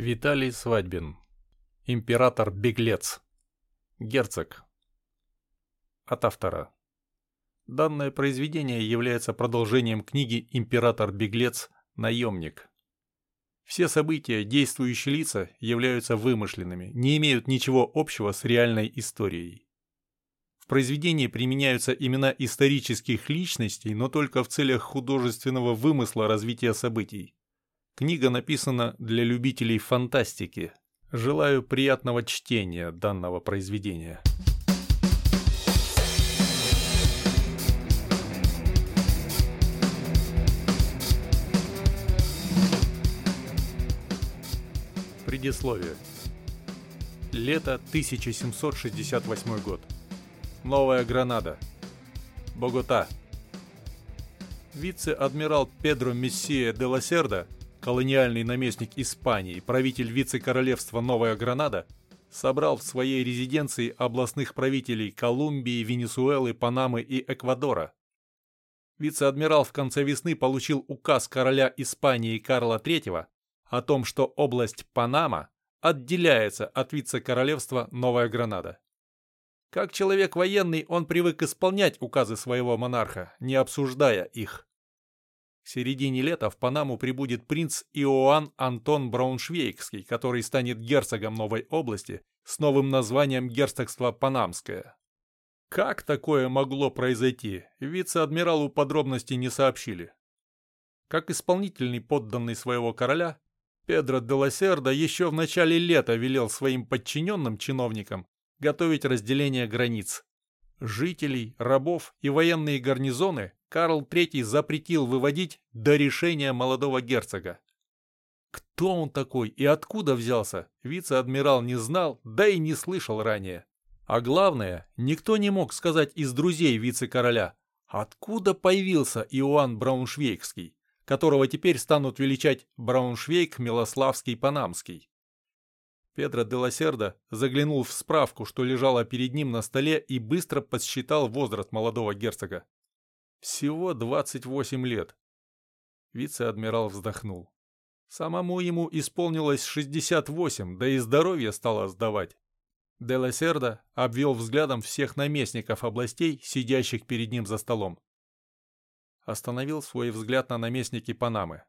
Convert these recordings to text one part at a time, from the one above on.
Виталий Свадьбин. Император-беглец. Герцог. От автора. Данное произведение является продолжением книги «Император-беглец. Наемник». Все события, действующие лица, являются вымышленными, не имеют ничего общего с реальной историей. В произведении применяются имена исторических личностей, но только в целях художественного вымысла развития событий. Книга написана для любителей фантастики. Желаю приятного чтения данного произведения. Предисловие. Лето 1768 год. Новая Гранада. Богота. Вице-адмирал Педро Мессия де Ласерда – колониальный наместник Испании, правитель вице-королевства Новая Гранада, собрал в своей резиденции областных правителей Колумбии, Венесуэлы, Панамы и Эквадора. Вице-адмирал в конце весны получил указ короля Испании Карла III о том, что область Панама отделяется от вице-королевства Новая Гранада. Как человек военный, он привык исполнять указы своего монарха, не обсуждая их. В середине лета в Панаму прибудет принц Иоанн Антон Брауншвейгский, который станет герцогом новой области с новым названием герцогство Панамское. Как такое могло произойти, вице-адмиралу подробностей не сообщили. Как исполнительный подданный своего короля, Педро де Лассердо еще в начале лета велел своим подчиненным чиновникам готовить разделение границ. Жителей, рабов и военные гарнизоны Карл III запретил выводить до решения молодого герцога. Кто он такой и откуда взялся, вице-адмирал не знал, да и не слышал ранее. А главное, никто не мог сказать из друзей вице-короля, откуда появился Иоанн Брауншвейгский, которого теперь станут величать Брауншвейг, Милославский, Панамский. Педро де Лассердо заглянул в справку, что лежала перед ним на столе и быстро подсчитал возраст молодого герцога. Всего 28 лет. Вице-адмирал вздохнул. Самому ему исполнилось 68, да и здоровье стало сдавать. Де Сердо обвел взглядом всех наместников областей, сидящих перед ним за столом. Остановил свой взгляд на наместнике Панамы.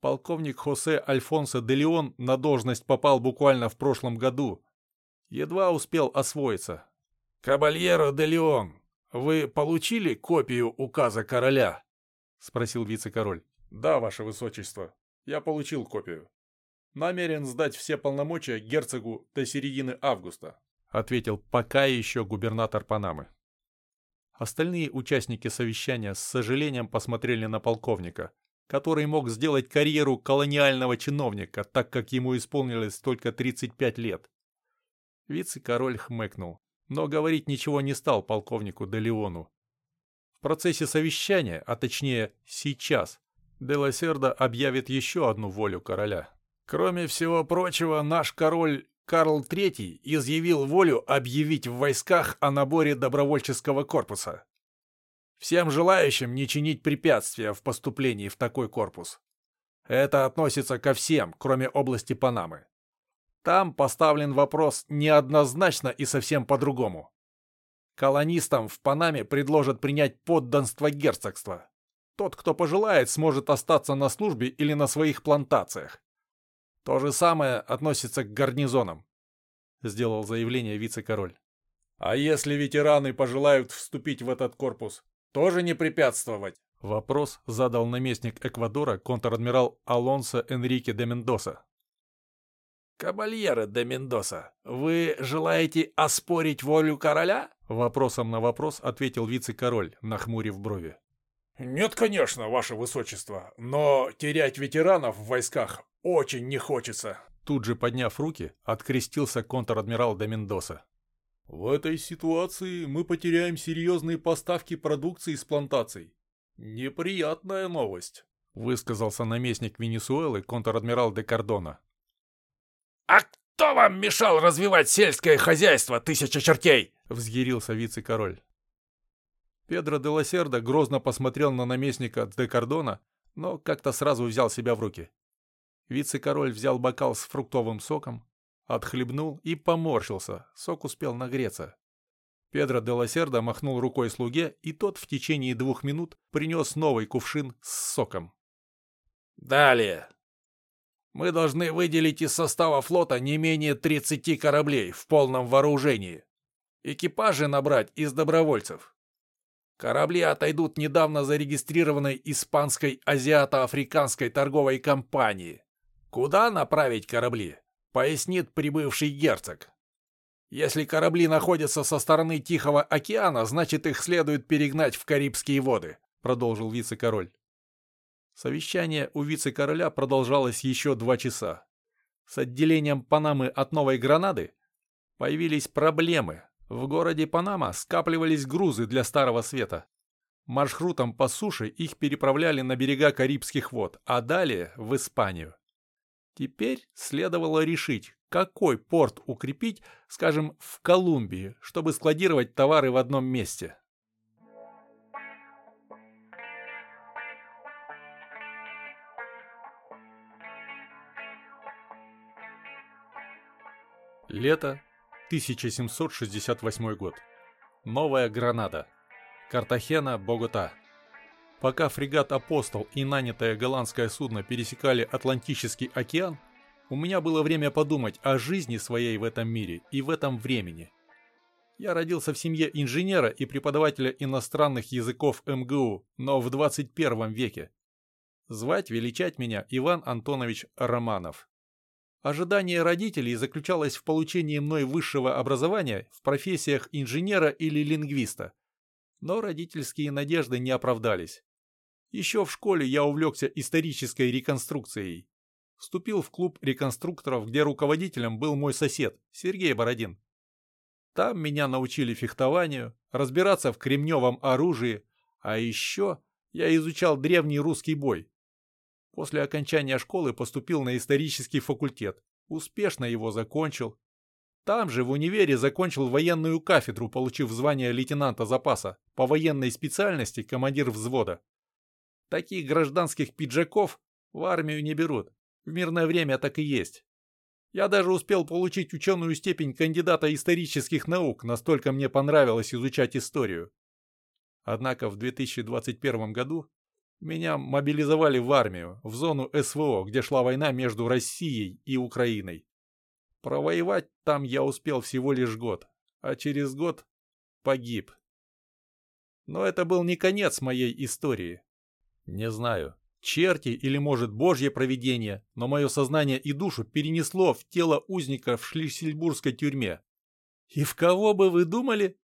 Полковник Хосе Альфонсо де Леон на должность попал буквально в прошлом году. Едва успел освоиться. «Кабальеро де Леон, «Вы получили копию указа короля?» — спросил вице-король. «Да, ваше высочество, я получил копию. Намерен сдать все полномочия герцогу до середины августа», — ответил пока еще губернатор Панамы. Остальные участники совещания с сожалением посмотрели на полковника, который мог сделать карьеру колониального чиновника, так как ему исполнилось только 35 лет. Вице-король хмыкнул но говорить ничего не стал полковнику де Леону. В процессе совещания, а точнее сейчас, де Лассердо объявит еще одну волю короля. Кроме всего прочего, наш король Карл III изъявил волю объявить в войсках о наборе добровольческого корпуса. Всем желающим не чинить препятствия в поступлении в такой корпус. Это относится ко всем, кроме области Панамы. Там поставлен вопрос неоднозначно и совсем по-другому. Колонистам в Панаме предложат принять подданство герцогства. Тот, кто пожелает, сможет остаться на службе или на своих плантациях. То же самое относится к гарнизонам, сделал заявление вице-король. А если ветераны пожелают вступить в этот корпус, тоже не препятствовать? Вопрос задал наместник Эквадора контр-адмирал Алонсо Энрике де Мендоса. «Кабальеро де Мендоса, вы желаете оспорить волю короля?» Вопросом на вопрос ответил вице-король, нахмурив брови. «Нет, конечно, ваше высочество, но терять ветеранов в войсках очень не хочется». Тут же, подняв руки, открестился контр-адмирал де Мендоса. «В этой ситуации мы потеряем серьезные поставки продукции с плантаций. Неприятная новость», — высказался наместник Венесуэлы контр-адмирал де Кардона. «А кто вам мешал развивать сельское хозяйство, тысяча чертей?» — взъярился вице-король. Педро де Лосердо грозно посмотрел на наместника де Кордона, но как-то сразу взял себя в руки. Вице-король взял бокал с фруктовым соком, отхлебнул и поморщился, сок успел нагреться. Педро де Лосердо махнул рукой слуге, и тот в течение двух минут принес новый кувшин с соком. «Далее. Мы должны выделить из состава флота не менее 30 кораблей в полном вооружении. Экипажи набрать из добровольцев. Корабли отойдут недавно зарегистрированной испанской азиато-африканской торговой компании. Куда направить корабли? Пояснит прибывший герцог. Если корабли находятся со стороны Тихого океана, значит их следует перегнать в Карибские воды, продолжил вице-король. Совещание у вице-короля продолжалось еще два часа. С отделением Панамы от Новой Гранады появились проблемы. В городе Панама скапливались грузы для Старого Света. Маршрутом по суше их переправляли на берега Карибских вод, а далее в Испанию. Теперь следовало решить, какой порт укрепить, скажем, в Колумбии, чтобы складировать товары в одном месте. Лето, 1768 год. Новая Гранада. Картахена, Богота. Пока фрегат «Апостол» и нанятое голландское судно пересекали Атлантический океан, у меня было время подумать о жизни своей в этом мире и в этом времени. Я родился в семье инженера и преподавателя иностранных языков МГУ, но в 21 веке. Звать, величать меня Иван Антонович Романов. Ожидание родителей заключалось в получении мной высшего образования в профессиях инженера или лингвиста. Но родительские надежды не оправдались. Еще в школе я увлекся исторической реконструкцией. Вступил в клуб реконструкторов, где руководителем был мой сосед, Сергей Бородин. Там меня научили фехтованию, разбираться в кремневом оружии, а еще я изучал древний русский бой, После окончания школы поступил на исторический факультет. Успешно его закончил. Там же в универе закончил военную кафедру, получив звание лейтенанта запаса, по военной специальности командир взвода. Таких гражданских пиджаков в армию не берут. В мирное время так и есть. Я даже успел получить ученую степень кандидата исторических наук, настолько мне понравилось изучать историю. Однако в 2021 году меня мобилизовали в армию, в зону СВО, где шла война между Россией и Украиной. Провоевать там я успел всего лишь год, а через год погиб. Но это был не конец моей истории. Не знаю, черти или, может, божье провидение, но мое сознание и душу перенесло в тело узника в шлиссельбургской тюрьме. И в кого бы вы думали?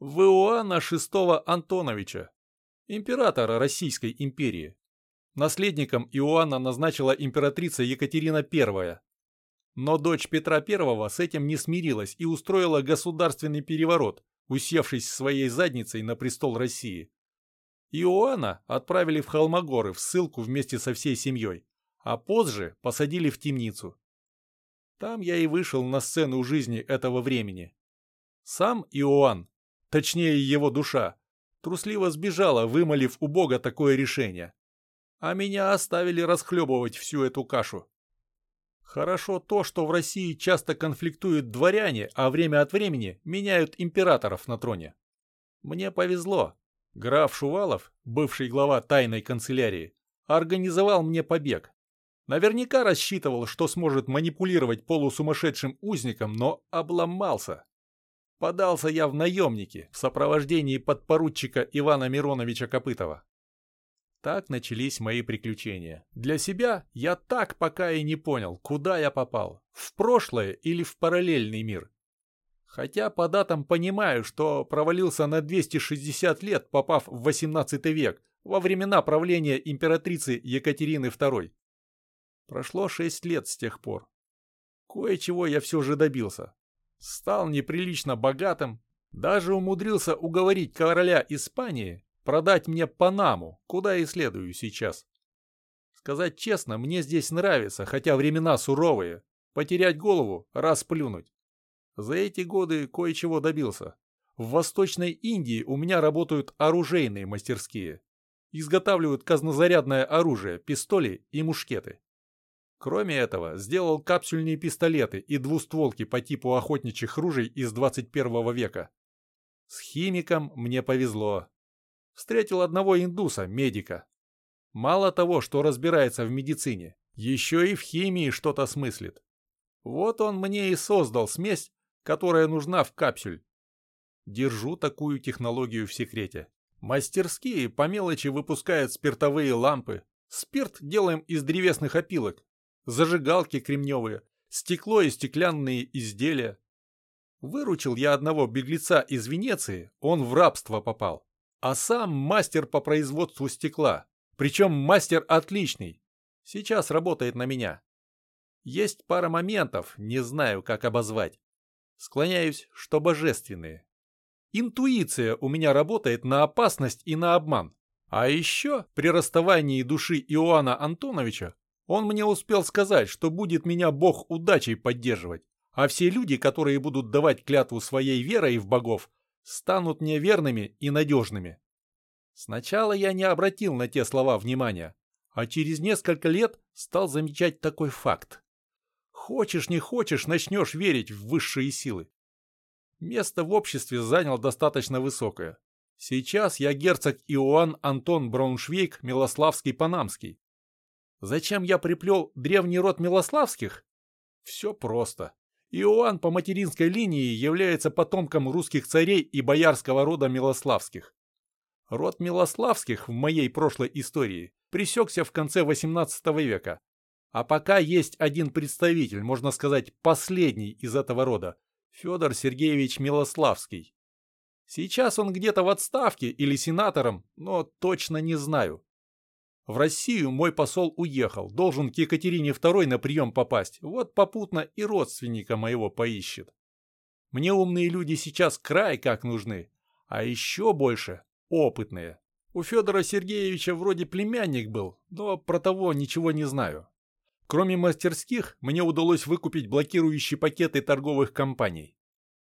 В Иоанна VI Антоновича, императора Российской империи. Наследником Иоанна назначила императрица Екатерина I. Но дочь Петра I с этим не смирилась и устроила государственный переворот, усевшись своей задницей на престол России. Иоанна отправили в Холмогоры в ссылку вместе со всей семьей, а позже посадили в темницу. Там я и вышел на сцену жизни этого времени. Сам Иоанн, точнее его душа, трусливо сбежала, вымолив у Бога такое решение. А меня оставили расхлебывать всю эту кашу. Хорошо то, что в России часто конфликтуют дворяне, а время от времени меняют императоров на троне. Мне повезло. Граф Шувалов, бывший глава тайной канцелярии, организовал мне побег. Наверняка рассчитывал, что сможет манипулировать полусумасшедшим узником, но обломался. Подался я в наемники в сопровождении подпоручика Ивана Мироновича Копытова. Так начались мои приключения. Для себя я так пока и не понял, куда я попал. В прошлое или в параллельный мир. Хотя по датам понимаю, что провалился на 260 лет, попав в 18 век, во времена правления императрицы Екатерины II. Прошло 6 лет с тех пор. Кое-чего я все же добился стал неприлично богатым, даже умудрился уговорить короля Испании продать мне Панаму, куда и следую сейчас. Сказать честно, мне здесь нравится, хотя времена суровые. Потерять голову, расплюнуть. За эти годы кое-чего добился. В Восточной Индии у меня работают оружейные мастерские. Изготавливают казнозарядное оружие, пистоли и мушкеты. Кроме этого, сделал капсюльные пистолеты и двустволки по типу охотничьих ружей из 21 века. С химиком мне повезло. Встретил одного индуса, медика. Мало того, что разбирается в медицине, еще и в химии что-то смыслит. Вот он мне и создал смесь, которая нужна в капсюль. Держу такую технологию в секрете. Мастерские по мелочи выпускают спиртовые лампы. Спирт делаем из древесных опилок. Зажигалки кремневые, стекло и стеклянные изделия. Выручил я одного беглеца из Венеции, он в рабство попал. А сам мастер по производству стекла. Причем мастер отличный. Сейчас работает на меня. Есть пара моментов, не знаю, как обозвать. Склоняюсь, что божественные. Интуиция у меня работает на опасность и на обман. А еще при расставании души Иоанна Антоновича он мне успел сказать, что будет меня Бог удачей поддерживать, а все люди, которые будут давать клятву своей верой в богов, станут мне верными и надежными. Сначала я не обратил на те слова внимания, а через несколько лет стал замечать такой факт. Хочешь не хочешь, начнешь верить в высшие силы. Место в обществе занял достаточно высокое. Сейчас я герцог Иоанн Антон Брауншвейг Милославский-Панамский. Зачем я приплел древний род Милославских? Все просто. Иоанн по материнской линии является потомком русских царей и боярского рода Милославских. Род Милославских в моей прошлой истории пресекся в конце XVIII века. А пока есть один представитель, можно сказать, последний из этого рода, Федор Сергеевич Милославский. Сейчас он где-то в отставке или сенатором, но точно не знаю. В Россию мой посол уехал, должен к Екатерине II на прием попасть, вот попутно и родственника моего поищет. Мне умные люди сейчас край как нужны, а еще больше опытные. У Федора Сергеевича вроде племянник был, но про того ничего не знаю. Кроме мастерских, мне удалось выкупить блокирующие пакеты торговых компаний.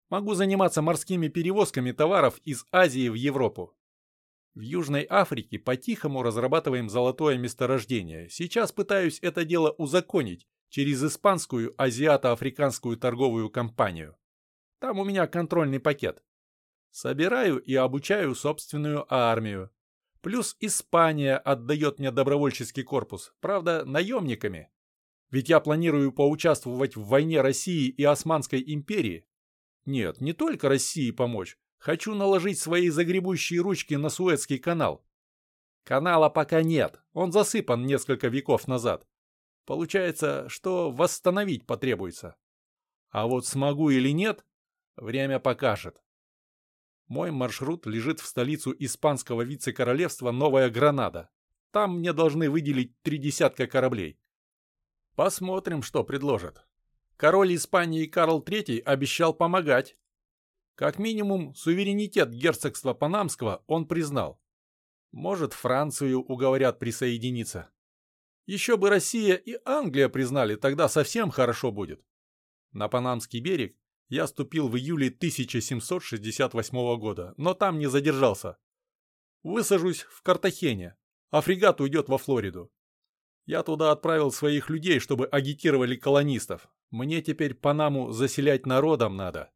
Могу заниматься морскими перевозками товаров из Азии в Европу. В Южной Африке по-тихому разрабатываем золотое месторождение. Сейчас пытаюсь это дело узаконить через испанскую азиато-африканскую торговую компанию. Там у меня контрольный пакет. Собираю и обучаю собственную армию. Плюс Испания отдает мне добровольческий корпус, правда, наемниками. Ведь я планирую поучаствовать в войне России и Османской империи. Нет, не только России помочь. Хочу наложить свои загребущие ручки на Суэцкий канал. Канала пока нет, он засыпан несколько веков назад. Получается, что восстановить потребуется. А вот смогу или нет, время покажет. Мой маршрут лежит в столицу испанского вице-королевства Новая Гранада. Там мне должны выделить три десятка кораблей. Посмотрим, что предложат. Король Испании Карл III обещал помогать. Как минимум, суверенитет герцогства Панамского он признал. Может, Францию уговорят присоединиться. Еще бы Россия и Англия признали, тогда совсем хорошо будет. На Панамский берег я ступил в июле 1768 года, но там не задержался. Высажусь в Картахене, а фрегат уйдет во Флориду. Я туда отправил своих людей, чтобы агитировали колонистов. Мне теперь Панаму заселять народом надо.